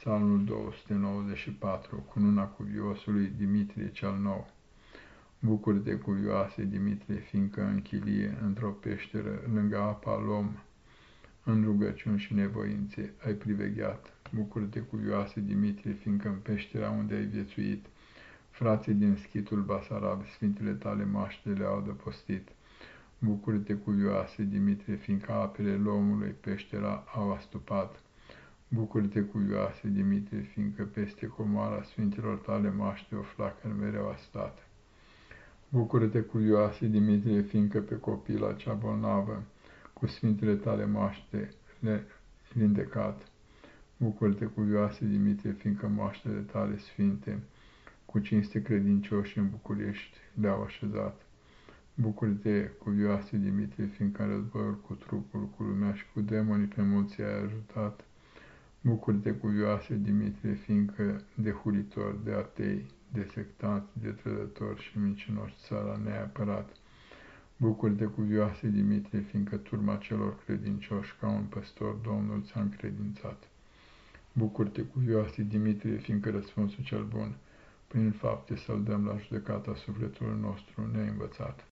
Psalmul 294, cununa cuviosului Dimitrie cel Nou. Bucură-te, cuvioase Dimitrie, fiindcă în chilie, într-o peșteră, lângă apa lom, în rugăciuni și nevoințe, ai privegheat. Bucură-te, cuvioase Dimitrie, fiindcă în peștera unde ai viețuit, frații din schitul Basarab, sfintele tale maște le-au adăpostit. Bucură-te, cuvioase Dimitrie, fiindcă apele lomului peștera au astupat Bucură-te, cuvioase Dimitrie, fiindcă peste comoara sfintelor tale maște o flacără mereu a stat. Bucură-te, cuvioase Dimitrie, fiindcă pe copila cea bolnavă, cu sfintele tale maște le vindecat. Bucură-te, cuvioase Dimitrie, fiindcă moaștele tale sfinte, cu cinste credincioși în București le-au așezat. Bucură-te, cuvioase Dimitrie, fiindcă în războiul cu trupul, cu lumea și cu demonii pe mulți ai ajutat. Bucură-te, cuvioase Dimitrie, fiindcă de huritor, de atei, de sectanți, de trădători și mincinoși țara ne-ai apărat. Bucură-te, cuvioase Dimitrie, fiindcă turma celor credincioși, ca un păstor, Domnul ți-a încredințat. Bucură-te, cuvioase Dimitrie, fiindcă răspunsul cel bun, prin fapte să-l dăm la judecata sufletului nostru, ne învățat.